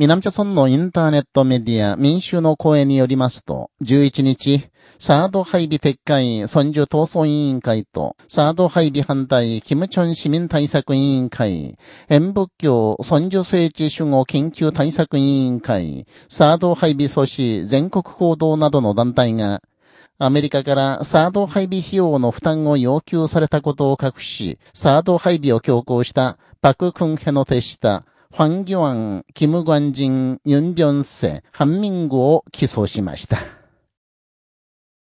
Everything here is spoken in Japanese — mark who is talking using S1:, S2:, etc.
S1: 南朝村のインターネットメディア民衆の声によりますと、11日、サード配備撤回村樹闘争委員会と、サード配備反対キムチョン市民対策委員会、演仏教村樹聖地守護研究対策委員会、サード配備阻止全国行動などの団体が、アメリカからサード配備費用の負担を要求されたことを隠し、サード配備を強行したパク・クンヘの手下、ファン・ギョアン、キム・グァンジン、ユン・ビョンセ、ハンミングを起訴しました。